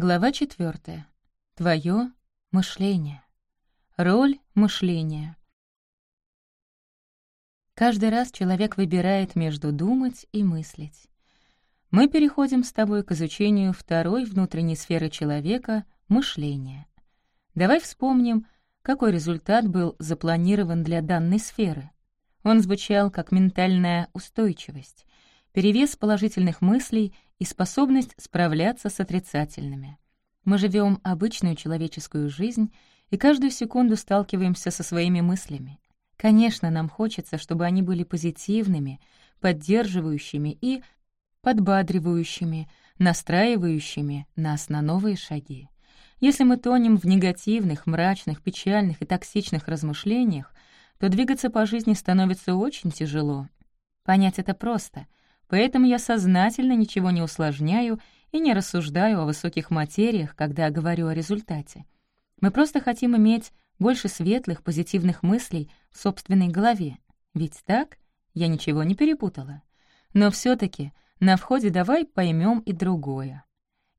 Глава 4. Твое мышление. Роль мышления. Каждый раз человек выбирает между думать и мыслить. Мы переходим с тобой к изучению второй внутренней сферы человека — мышления. Давай вспомним, какой результат был запланирован для данной сферы. Он звучал как ментальная устойчивость, перевес положительных мыслей и способность справляться с отрицательными. Мы живем обычную человеческую жизнь и каждую секунду сталкиваемся со своими мыслями. Конечно, нам хочется, чтобы они были позитивными, поддерживающими и подбадривающими, настраивающими нас на новые шаги. Если мы тонем в негативных, мрачных, печальных и токсичных размышлениях, то двигаться по жизни становится очень тяжело. Понять это просто — Поэтому я сознательно ничего не усложняю и не рассуждаю о высоких материях, когда говорю о результате. Мы просто хотим иметь больше светлых, позитивных мыслей в собственной голове. Ведь так? Я ничего не перепутала. Но все таки на входе давай поймем и другое.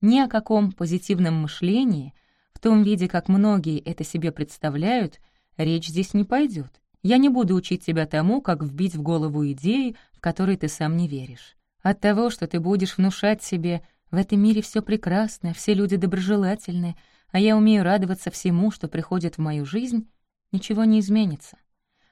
Ни о каком позитивном мышлении, в том виде, как многие это себе представляют, речь здесь не пойдет. Я не буду учить тебя тому, как вбить в голову идеи, в которые ты сам не веришь. От того, что ты будешь внушать себе «в этом мире все прекрасно, все люди доброжелательны, а я умею радоваться всему, что приходит в мою жизнь», ничего не изменится.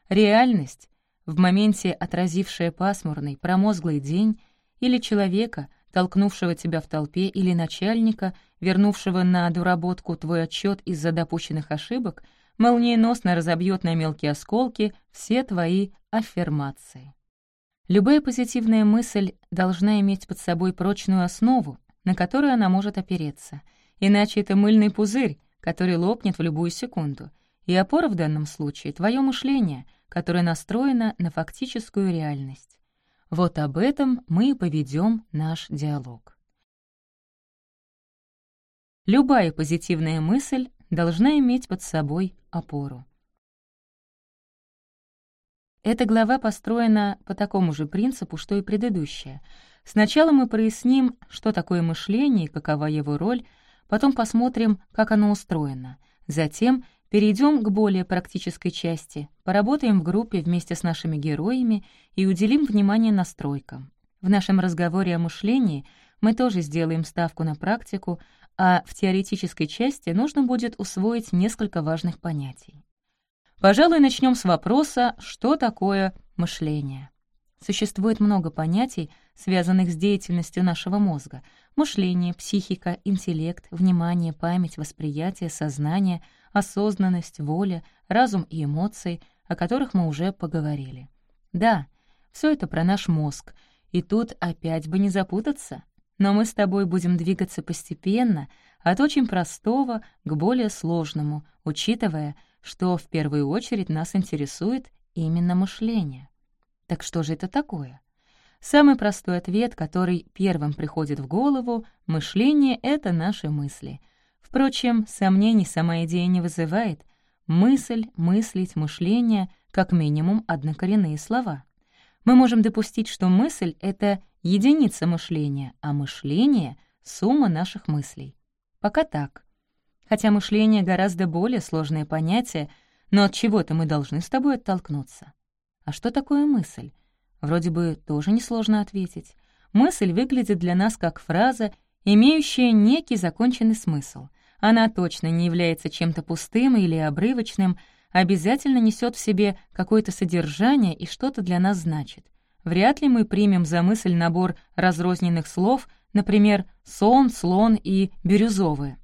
Реальность, в моменте отразившая пасмурный, промозглый день, или человека, толкнувшего тебя в толпе, или начальника, вернувшего на доработку твой отчет из-за допущенных ошибок — молниеносно разобьет на мелкие осколки все твои аффирмации. Любая позитивная мысль должна иметь под собой прочную основу, на которую она может опереться, иначе это мыльный пузырь, который лопнет в любую секунду. И опора в данном случае — твое мышление, которое настроено на фактическую реальность. Вот об этом мы и поведем наш диалог. Любая позитивная мысль должна иметь под собой опору. Эта глава построена по такому же принципу, что и предыдущая. Сначала мы проясним, что такое мышление и какова его роль, потом посмотрим, как оно устроено. Затем перейдем к более практической части, поработаем в группе вместе с нашими героями и уделим внимание настройкам. В нашем разговоре о мышлении мы тоже сделаем ставку на практику, а в теоретической части нужно будет усвоить несколько важных понятий. Пожалуй, начнем с вопроса, что такое мышление. Существует много понятий, связанных с деятельностью нашего мозга. Мышление, психика, интеллект, внимание, память, восприятие, сознание, осознанность, воля, разум и эмоции, о которых мы уже поговорили. Да, все это про наш мозг, и тут опять бы не запутаться. Но мы с тобой будем двигаться постепенно, от очень простого к более сложному, учитывая, что в первую очередь нас интересует именно мышление. Так что же это такое? Самый простой ответ, который первым приходит в голову — мышление — это наши мысли. Впрочем, сомнений сама идея не вызывает. Мысль, мыслить, мышление — как минимум однокоренные слова. Мы можем допустить, что мысль — это единица мышления, а мышление — сумма наших мыслей. Пока так. Хотя мышление гораздо более сложное понятие, но от чего-то мы должны с тобой оттолкнуться. А что такое мысль? Вроде бы тоже несложно ответить. Мысль выглядит для нас как фраза, имеющая некий законченный смысл. Она точно не является чем-то пустым или обрывочным, обязательно несет в себе какое-то содержание и что-то для нас значит. Вряд ли мы примем за мысль набор разрозненных слов, например, «сон», «слон» и «бирюзовое».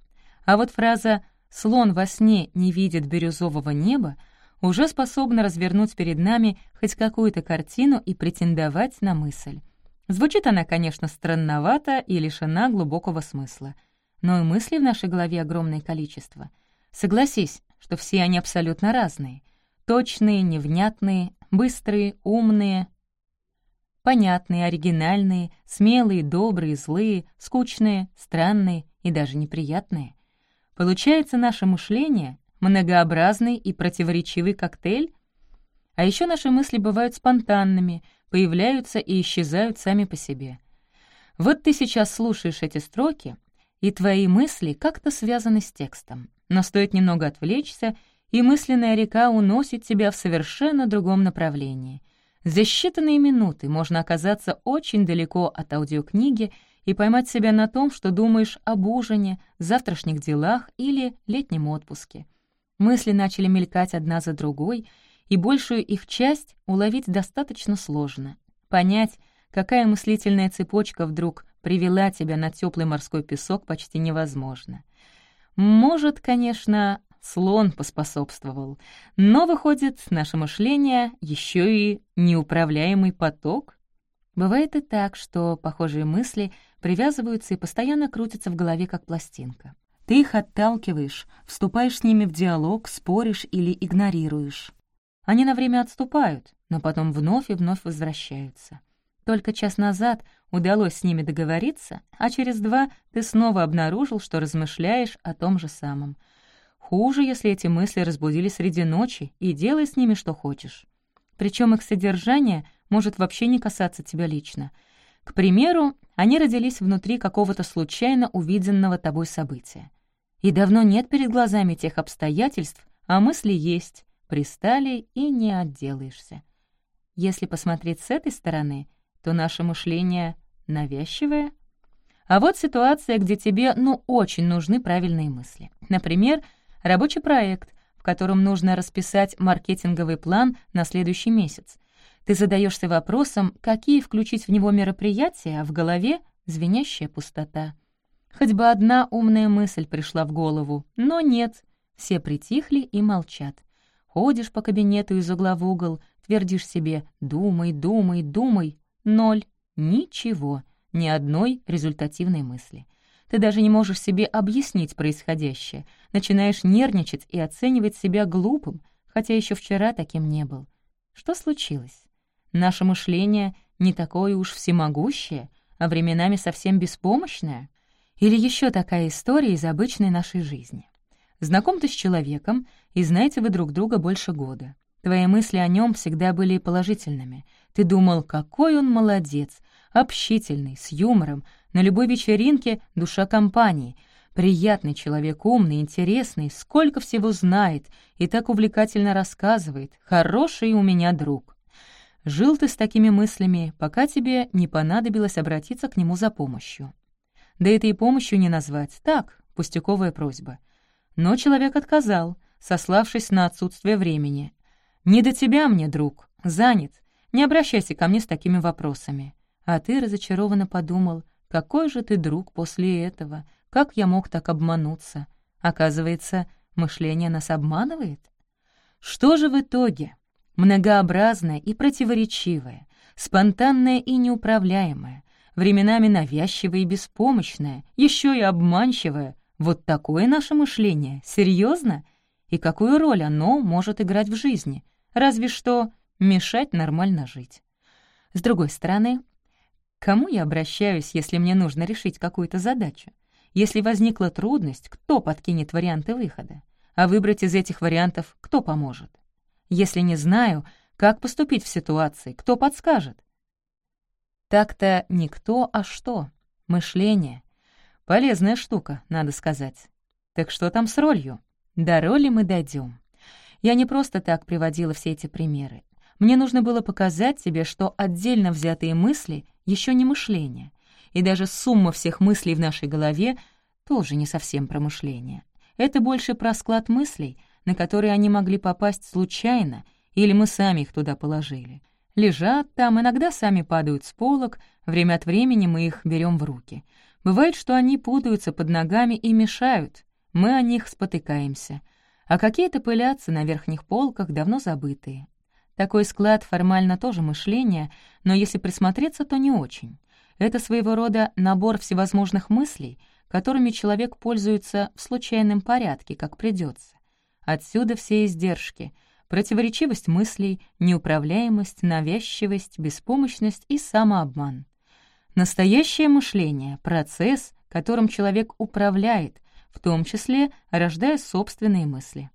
А вот фраза «слон во сне не видит бирюзового неба» уже способна развернуть перед нами хоть какую-то картину и претендовать на мысль. Звучит она, конечно, странновато и лишена глубокого смысла. Но и мыслей в нашей голове огромное количество. Согласись, что все они абсолютно разные. Точные, невнятные, быстрые, умные, Понятные, оригинальные, смелые, добрые, злые, скучные, странные и даже неприятные. Получается наше мышление — многообразный и противоречивый коктейль? А еще наши мысли бывают спонтанными, появляются и исчезают сами по себе. Вот ты сейчас слушаешь эти строки, и твои мысли как-то связаны с текстом. Но стоит немного отвлечься, и мысленная река уносит тебя в совершенно другом направлении. За считанные минуты можно оказаться очень далеко от аудиокниги и поймать себя на том, что думаешь об ужине, завтрашних делах или летнем отпуске. Мысли начали мелькать одна за другой, и большую их часть уловить достаточно сложно. Понять, какая мыслительная цепочка вдруг привела тебя на теплый морской песок, почти невозможно. Может, конечно, слон поспособствовал, но, выходит, наше мышление еще и неуправляемый поток. Бывает и так, что похожие мысли привязываются и постоянно крутятся в голове, как пластинка. Ты их отталкиваешь, вступаешь с ними в диалог, споришь или игнорируешь. Они на время отступают, но потом вновь и вновь возвращаются. Только час назад удалось с ними договориться, а через два ты снова обнаружил, что размышляешь о том же самом. Хуже, если эти мысли разбудили среди ночи, и делай с ними что хочешь. Причем их содержание может вообще не касаться тебя лично. К примеру, они родились внутри какого-то случайно увиденного тобой события. И давно нет перед глазами тех обстоятельств, а мысли есть, пристали и не отделаешься. Если посмотреть с этой стороны, то наше мышление навязчивое. А вот ситуация, где тебе, ну, очень нужны правильные мысли. Например, рабочий проект, в котором нужно расписать маркетинговый план на следующий месяц. Ты задаешься вопросом, какие включить в него мероприятия, а в голове — звенящая пустота. Хоть бы одна умная мысль пришла в голову, но нет, все притихли и молчат. Ходишь по кабинету из угла в угол, твердишь себе «думай, думай, думай», ноль, ничего, ни одной результативной мысли. Ты даже не можешь себе объяснить происходящее, начинаешь нервничать и оценивать себя глупым, хотя еще вчера таким не был. Что случилось? Наше мышление не такое уж всемогущее, а временами совсем беспомощное? Или еще такая история из обычной нашей жизни. Знаком ты с человеком, и знаете вы друг друга больше года. Твои мысли о нем всегда были положительными. Ты думал, какой он молодец, общительный, с юмором, на любой вечеринке — душа компании, приятный человек, умный, интересный, сколько всего знает и так увлекательно рассказывает, хороший у меня друг. Жил ты с такими мыслями, пока тебе не понадобилось обратиться к нему за помощью. Да это и помощью не назвать, так, пустяковая просьба. Но человек отказал, сославшись на отсутствие времени. «Не до тебя мне, друг, занят, не обращайся ко мне с такими вопросами». А ты разочарованно подумал, какой же ты друг после этого, как я мог так обмануться? Оказывается, мышление нас обманывает? Что же в итоге? Многообразное и противоречивое, спонтанное и неуправляемое, временами навязчивое и беспомощное, еще и обманчивое. Вот такое наше мышление, серьезно? И какую роль оно может играть в жизни? Разве что мешать нормально жить. С другой стороны, к кому я обращаюсь, если мне нужно решить какую-то задачу? Если возникла трудность, кто подкинет варианты выхода? А выбрать из этих вариантов кто поможет? Если не знаю, как поступить в ситуации, кто подскажет? Так-то не кто, а что. Мышление. Полезная штука, надо сказать. Так что там с ролью? До роли мы дойдем. Я не просто так приводила все эти примеры. Мне нужно было показать тебе, что отдельно взятые мысли еще не мышление, и даже сумма всех мыслей в нашей голове тоже не совсем про мышление. Это больше про склад мыслей, на которые они могли попасть случайно, или мы сами их туда положили. Лежат там, иногда сами падают с полок, время от времени мы их берем в руки. Бывает, что они путаются под ногами и мешают, мы о них спотыкаемся, а какие-то пылятся на верхних полках, давно забытые. Такой склад формально тоже мышление, но если присмотреться, то не очень. Это своего рода набор всевозможных мыслей, которыми человек пользуется в случайном порядке, как придется. Отсюда все издержки — противоречивость мыслей, неуправляемость, навязчивость, беспомощность и самообман. Настоящее мышление — процесс, которым человек управляет, в том числе рождая собственные мысли.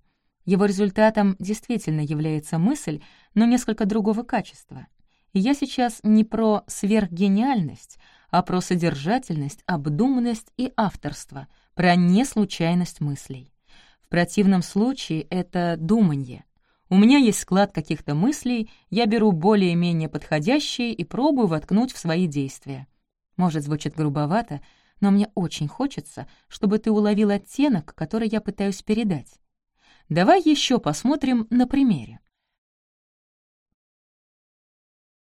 Его результатом действительно является мысль, но несколько другого качества. Я сейчас не про сверхгениальность, а про содержательность, обдуманность и авторство, про неслучайность мыслей. В противном случае это думанье. У меня есть склад каких-то мыслей, я беру более-менее подходящие и пробую воткнуть в свои действия. Может, звучит грубовато, но мне очень хочется, чтобы ты уловил оттенок, который я пытаюсь передать. Давай еще посмотрим на примере.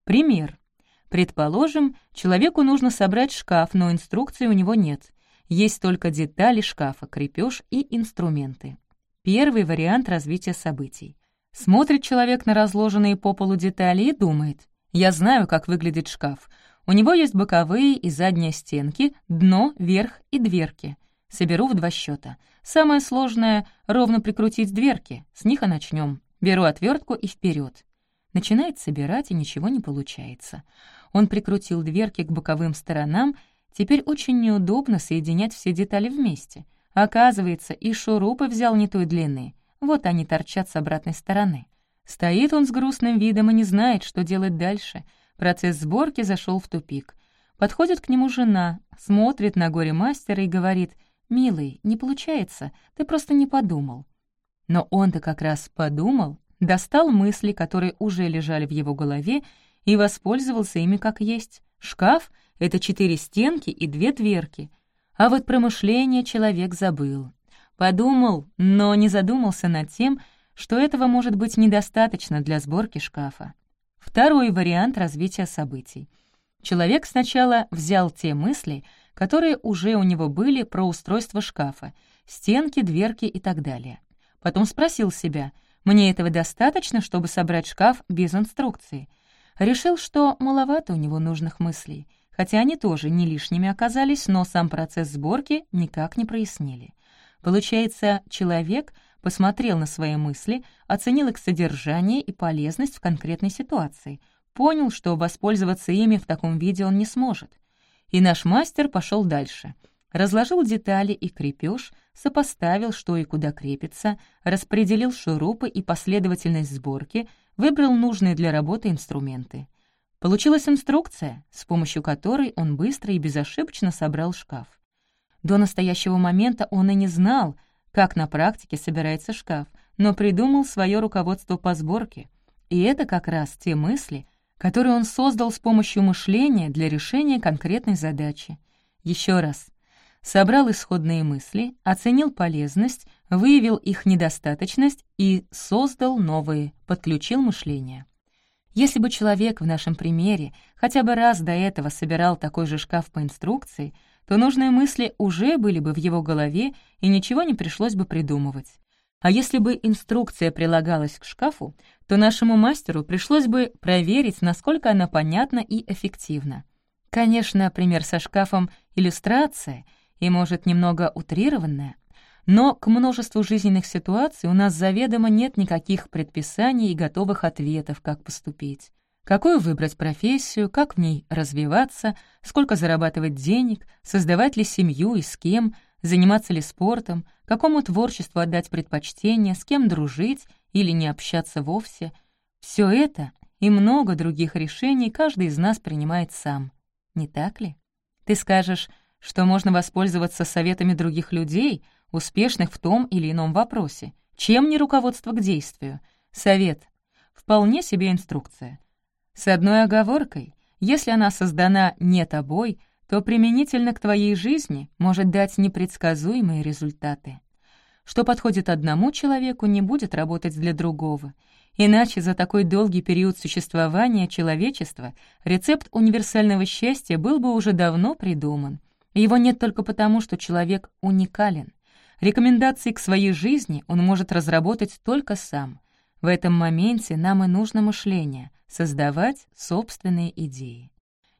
Пример. Предположим, человеку нужно собрать шкаф, но инструкции у него нет. Есть только детали шкафа, крепеж и инструменты. Первый вариант развития событий. Смотрит человек на разложенные по полу детали и думает, «Я знаю, как выглядит шкаф. У него есть боковые и задние стенки, дно, верх и дверки. Соберу в два счета. Самое сложное — ровно прикрутить дверки. С них и начнем. Беру отвертку и вперед. Начинает собирать, и ничего не получается. Он прикрутил дверки к боковым сторонам, теперь очень неудобно соединять все детали вместе. Оказывается, и шурупы взял не той длины. Вот они торчат с обратной стороны. Стоит он с грустным видом и не знает, что делать дальше. Процесс сборки зашел в тупик. Подходит к нему жена, смотрит на горе мастера и говорит, «Милый, не получается, ты просто не подумал». Но он-то как раз подумал достал мысли, которые уже лежали в его голове, и воспользовался ими как есть. Шкаф — это четыре стенки и две дверки. А вот про мышление человек забыл. Подумал, но не задумался над тем, что этого может быть недостаточно для сборки шкафа. Второй вариант развития событий. Человек сначала взял те мысли, которые уже у него были про устройство шкафа, стенки, дверки и так далее. Потом спросил себя — мне этого достаточно, чтобы собрать шкаф без инструкции. Решил, что маловато у него нужных мыслей, хотя они тоже не лишними оказались, но сам процесс сборки никак не прояснили. Получается, человек посмотрел на свои мысли, оценил их содержание и полезность в конкретной ситуации, понял, что воспользоваться ими в таком виде он не сможет. И наш мастер пошел дальше — разложил детали и крепеж, сопоставил, что и куда крепится, распределил шурупы и последовательность сборки, выбрал нужные для работы инструменты. Получилась инструкция, с помощью которой он быстро и безошибочно собрал шкаф. До настоящего момента он и не знал, как на практике собирается шкаф, но придумал свое руководство по сборке. И это как раз те мысли, которые он создал с помощью мышления для решения конкретной задачи. Еще раз, собрал исходные мысли, оценил полезность, выявил их недостаточность и создал новые, подключил мышление. Если бы человек в нашем примере хотя бы раз до этого собирал такой же шкаф по инструкции, то нужные мысли уже были бы в его голове и ничего не пришлось бы придумывать. А если бы инструкция прилагалась к шкафу, то нашему мастеру пришлось бы проверить, насколько она понятна и эффективна. Конечно, пример со шкафом — иллюстрация — и, может, немного утрированная, но к множеству жизненных ситуаций у нас заведомо нет никаких предписаний и готовых ответов, как поступить. Какую выбрать профессию, как в ней развиваться, сколько зарабатывать денег, создавать ли семью и с кем, заниматься ли спортом, какому творчеству отдать предпочтение, с кем дружить или не общаться вовсе. Все это и много других решений каждый из нас принимает сам. Не так ли? Ты скажешь, что можно воспользоваться советами других людей, успешных в том или ином вопросе. Чем не руководство к действию? Совет. Вполне себе инструкция. С одной оговоркой. Если она создана не тобой, то применительно к твоей жизни может дать непредсказуемые результаты. Что подходит одному человеку, не будет работать для другого. Иначе за такой долгий период существования человечества рецепт универсального счастья был бы уже давно придуман. Его нет только потому, что человек уникален. Рекомендации к своей жизни он может разработать только сам. В этом моменте нам и нужно мышление, создавать собственные идеи.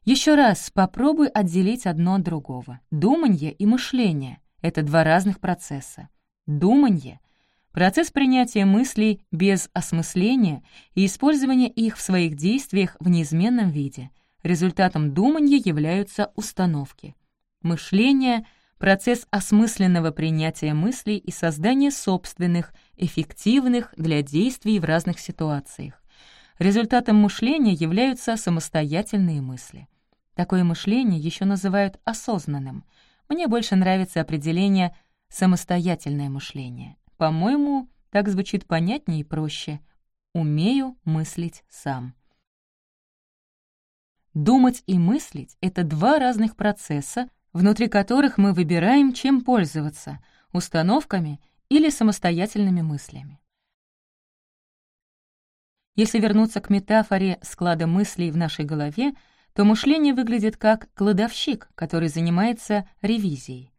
Еще раз попробуй отделить одно от другого. Думанье и мышление — это два разных процесса. Думанье — процесс принятия мыслей без осмысления и использования их в своих действиях в неизменном виде. Результатом думанья являются установки — Мышление — процесс осмысленного принятия мыслей и создания собственных, эффективных для действий в разных ситуациях. результатом мышления являются самостоятельные мысли. Такое мышление еще называют осознанным. Мне больше нравится определение «самостоятельное мышление». По-моему, так звучит понятнее и проще. «Умею мыслить сам». Думать и мыслить — это два разных процесса, внутри которых мы выбираем, чем пользоваться — установками или самостоятельными мыслями. Если вернуться к метафоре склада мыслей в нашей голове, то мышление выглядит как кладовщик, который занимается ревизией.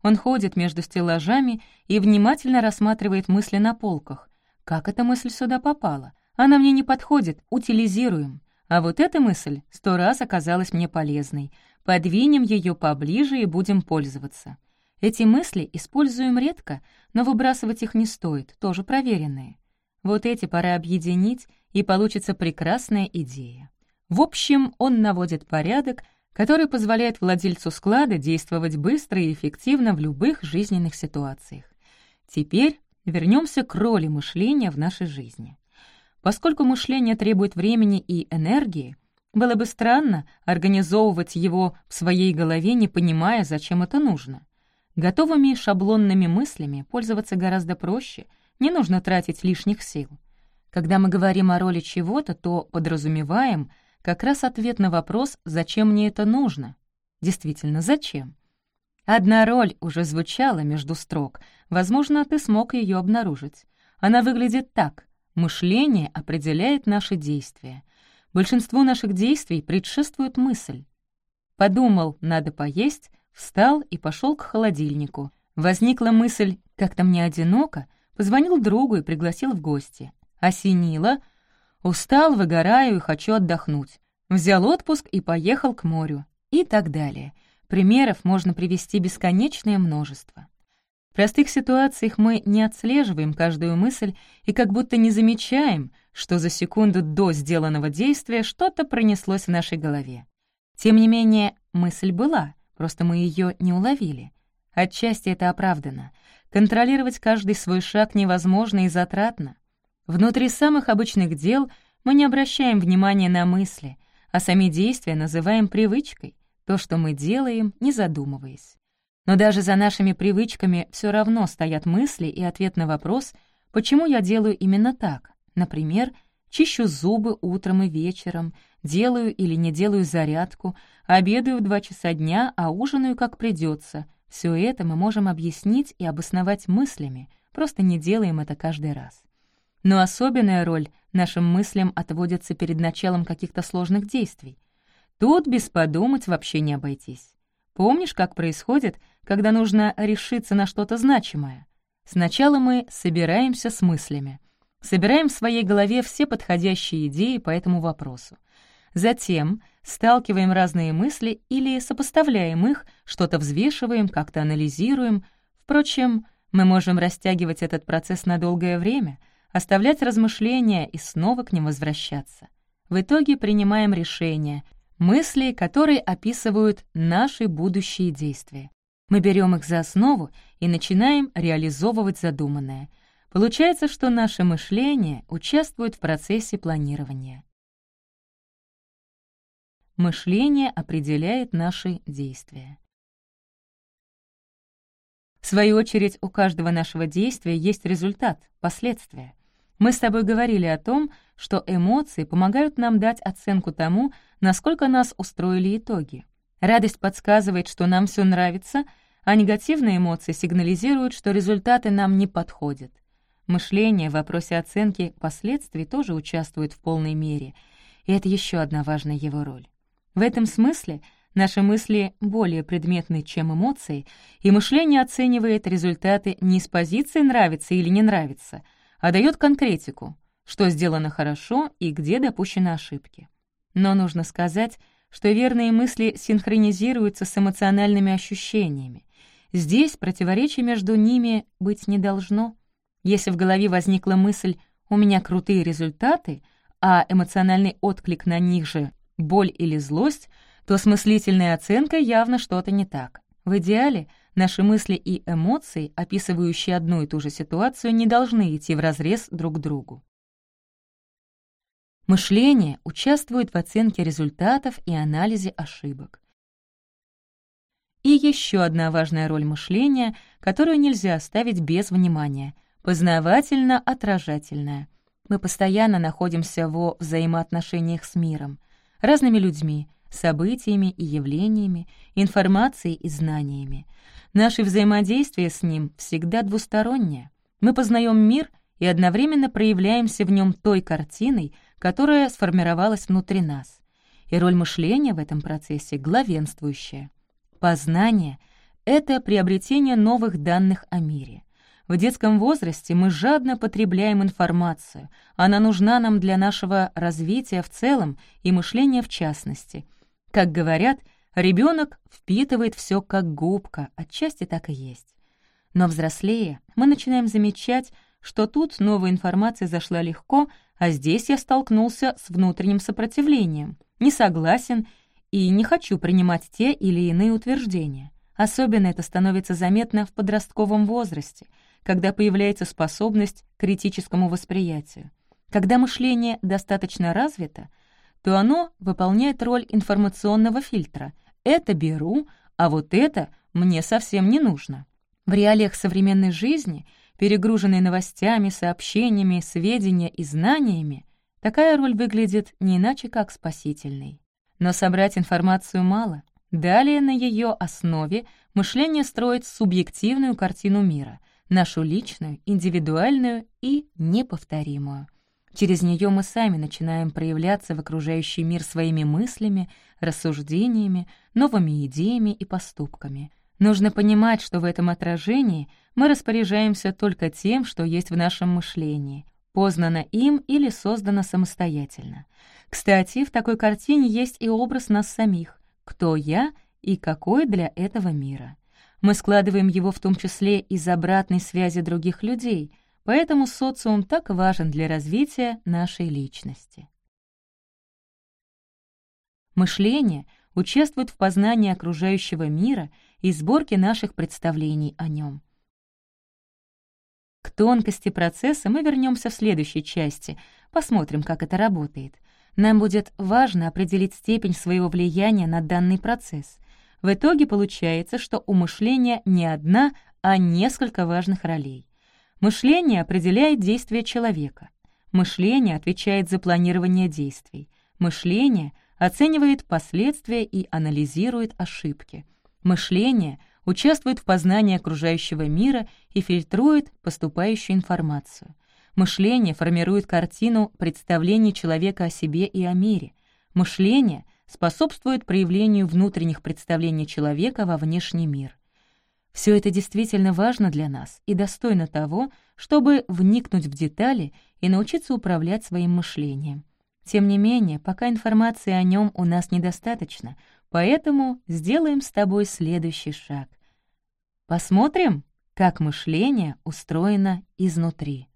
Он ходит между стеллажами и внимательно рассматривает мысли на полках. Как эта мысль сюда попала? Она мне не подходит, утилизируем. А вот эта мысль сто раз оказалась мне полезной. Подвинем ее поближе и будем пользоваться. Эти мысли используем редко, но выбрасывать их не стоит, тоже проверенные. Вот эти пора объединить, и получится прекрасная идея. В общем, он наводит порядок, который позволяет владельцу склада действовать быстро и эффективно в любых жизненных ситуациях. Теперь вернемся к роли мышления в нашей жизни. Поскольку мышление требует времени и энергии, было бы странно организовывать его в своей голове, не понимая, зачем это нужно. Готовыми шаблонными мыслями пользоваться гораздо проще, не нужно тратить лишних сил. Когда мы говорим о роли чего-то, то подразумеваем как раз ответ на вопрос «зачем мне это нужно?». Действительно, зачем? Одна роль уже звучала между строк, возможно, ты смог ее обнаружить. Она выглядит так — Мышление определяет наши действия. Большинству наших действий предшествует мысль. Подумал, надо поесть, встал и пошел к холодильнику. Возникла мысль, как-то мне одиноко, позвонил другу и пригласил в гости. Осенило, устал, выгораю и хочу отдохнуть. Взял отпуск и поехал к морю. И так далее. Примеров можно привести бесконечное множество. В простых ситуациях мы не отслеживаем каждую мысль и как будто не замечаем, что за секунду до сделанного действия что-то пронеслось в нашей голове. Тем не менее, мысль была, просто мы ее не уловили. Отчасти это оправдано. Контролировать каждый свой шаг невозможно и затратно. Внутри самых обычных дел мы не обращаем внимания на мысли, а сами действия называем привычкой, то, что мы делаем, не задумываясь. Но даже за нашими привычками все равно стоят мысли и ответ на вопрос, почему я делаю именно так. Например, чищу зубы утром и вечером, делаю или не делаю зарядку, обедаю в два часа дня, а ужинаю как придется. Все это мы можем объяснить и обосновать мыслями, просто не делаем это каждый раз. Но особенная роль нашим мыслям отводится перед началом каких-то сложных действий. Тут без подумать вообще не обойтись. Помнишь, как происходит, когда нужно решиться на что-то значимое? Сначала мы собираемся с мыслями. Собираем в своей голове все подходящие идеи по этому вопросу. Затем сталкиваем разные мысли или сопоставляем их, что-то взвешиваем, как-то анализируем. Впрочем, мы можем растягивать этот процесс на долгое время, оставлять размышления и снова к ним возвращаться. В итоге принимаем решение, мысли, которые описывают наши будущие действия. Мы берем их за основу и начинаем реализовывать задуманное. Получается, что наше мышление участвует в процессе планирования. Мышление определяет наши действия. В свою очередь, у каждого нашего действия есть результат, последствия. Мы с тобой говорили о том, что эмоции помогают нам дать оценку тому, насколько нас устроили итоги. Радость подсказывает, что нам все нравится, а негативные эмоции сигнализируют, что результаты нам не подходят. Мышление в вопросе оценки последствий тоже участвует в полной мере, и это еще одна важная его роль. В этом смысле наши мысли более предметны, чем эмоции, и мышление оценивает результаты не с позиции «нравится» или «не нравится», а дает конкретику, что сделано хорошо и где допущены ошибки. Но нужно сказать, что верные мысли синхронизируются с эмоциональными ощущениями. Здесь противоречия между ними быть не должно. Если в голове возникла мысль «у меня крутые результаты», а эмоциональный отклик на них же — боль или злость, то с мыслительной оценкой явно что-то не так. В идеале — Наши мысли и эмоции, описывающие одну и ту же ситуацию, не должны идти вразрез друг к другу. Мышление участвует в оценке результатов и анализе ошибок. И еще одна важная роль мышления, которую нельзя оставить без внимания — познавательно-отражательная. Мы постоянно находимся во взаимоотношениях с миром, разными людьми, событиями и явлениями, информацией и знаниями. Наше взаимодействие с ним всегда двустороннее. Мы познаем мир и одновременно проявляемся в нем той картиной, которая сформировалась внутри нас. И роль мышления в этом процессе главенствующая. Познание — это приобретение новых данных о мире. В детском возрасте мы жадно потребляем информацию. Она нужна нам для нашего развития в целом и мышления в частности. Как говорят, ребенок впитывает все как губка, отчасти так и есть. Но взрослее мы начинаем замечать, что тут новая информация зашла легко, а здесь я столкнулся с внутренним сопротивлением, не согласен и не хочу принимать те или иные утверждения. Особенно это становится заметно в подростковом возрасте, когда появляется способность к критическому восприятию. Когда мышление достаточно развито, то оно выполняет роль информационного фильтра. Это беру, а вот это мне совсем не нужно. В реалиях современной жизни, перегруженной новостями, сообщениями, сведения и знаниями, такая роль выглядит не иначе как спасительной. Но собрать информацию мало. Далее на ее основе мышление строит субъективную картину мира, нашу личную, индивидуальную и неповторимую. Через нее мы сами начинаем проявляться в окружающий мир своими мыслями, рассуждениями, новыми идеями и поступками. Нужно понимать, что в этом отражении мы распоряжаемся только тем, что есть в нашем мышлении, познано им или создано самостоятельно. Кстати, в такой картине есть и образ нас самих, кто я и какой для этого мира. Мы складываем его в том числе из обратной связи других людей, поэтому социум так важен для развития нашей личности. Мышление участвует в познании окружающего мира и сборке наших представлений о нем. К тонкости процесса мы вернемся в следующей части, посмотрим, как это работает. Нам будет важно определить степень своего влияния на данный процесс. В итоге получается, что у мышления не одна, а несколько важных ролей. Мышление определяет действия человека. Мышление отвечает за планирование действий. Мышление оценивает последствия и анализирует ошибки. Мышление участвует в познании окружающего мира и фильтрует поступающую информацию. Мышление формирует картину представлений человека о себе и о мире. Мышление способствует проявлению внутренних представлений человека во внешний мир. Все это действительно важно для нас и достойно того, чтобы вникнуть в детали и научиться управлять своим мышлением. Тем не менее, пока информации о нем у нас недостаточно, поэтому сделаем с тобой следующий шаг. Посмотрим, как мышление устроено изнутри.